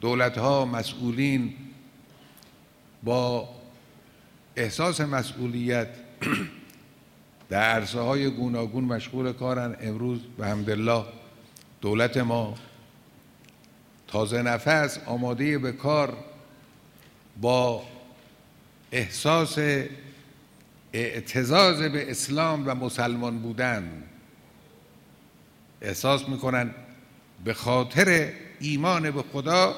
دولت ها مسئولین با احساس مسئولیت در عرصه های گوناگون مشغول کارن. امروز به حمدالله دولت ما تازه نفس آماده به کار با احساس اعتزاز به اسلام و مسلمان بودن. احساس می‌کنن به خاطر ایمان به خدا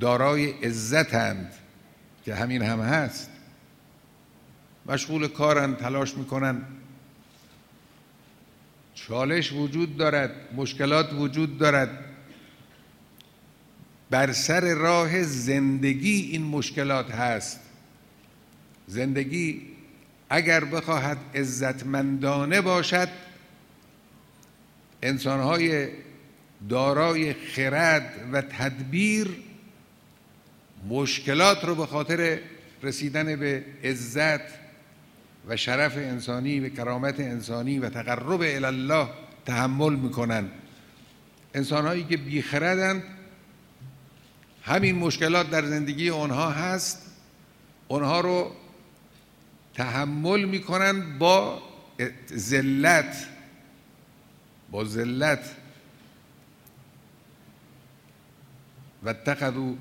دارای عزتند که همین هم هست. مشغول کارن تلاش می‌کنن. چالش وجود دارد مشکلات وجود دارد. بر سر راه زندگی این مشکلات هست. زندگی اگر بخواهد عزتمندانه باشد انسانهای دارای خرد و تدبیر مشکلات رو به خاطر رسیدن به عزت و شرف انسانی و کرامت انسانی و تقرب الله تحمل می‌کنن. انسانهایی که بیخردند همین مشکلات در زندگی اونها هست. اونها رو تحمل می‌کنن با ذلت با ذلت. و اتخذوا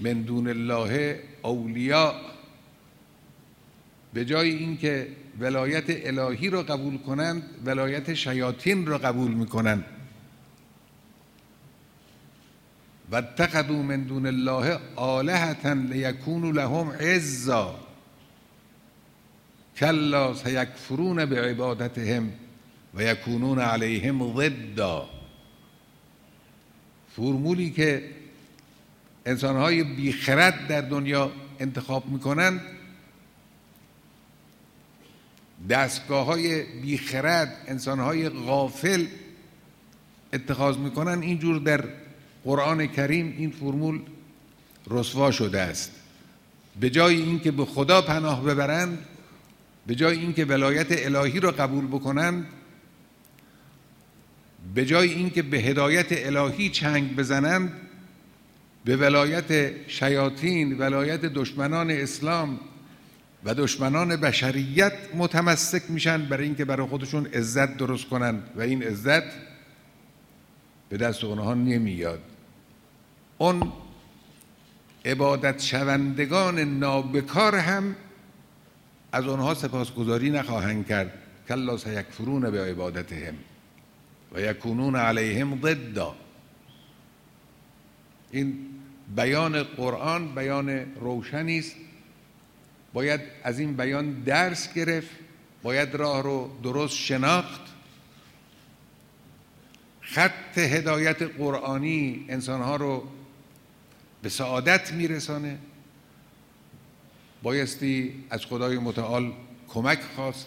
من دون الله اولیاء. به جای اینکه ولایت الهی رو قبول کنند ولایت شیاطین رو قبول می‌کنند. و اتخذوا من دون الله آلهة لیکونوا لهم عزا. کلا سیکفرون بعبادتهم و یکونون علیهم ضدا. فرمولی که انسانهای بیخرد در دنیا انتخاب می‌کنند. دستگاه های بیخرد انسانهای غافل اتخاذ می‌کنن اینجور در قرآن کریم این فرمول رسوا شده است. به جای اینکه به خدا پناه ببرند به جای اینکه ولایت الهی را قبول بکنند به جای اینکه به هدایت الهی چنگ بزنند به ولایت شیاطین ولایت دشمنان اسلام و دشمنان بشریت متمسک میشن برای اینکه برای خودشون عزت درست کنند و این عزت به دست اونها نمیاد. اون عبادت شوندگان نابکار هم از آنها سپاسگزاری نخواهند کرد. کلا سیکفرون به عبادتهم و یکونون علیهم ضدا. این بیان قرآن بیان روشنی است. باید از این بیان درس گرفت باید راه رو درست شناخت. خط هدایت قرآنی انسانها رو به سعادت میرسانه. بایستی از خدای متعال کمک خواست.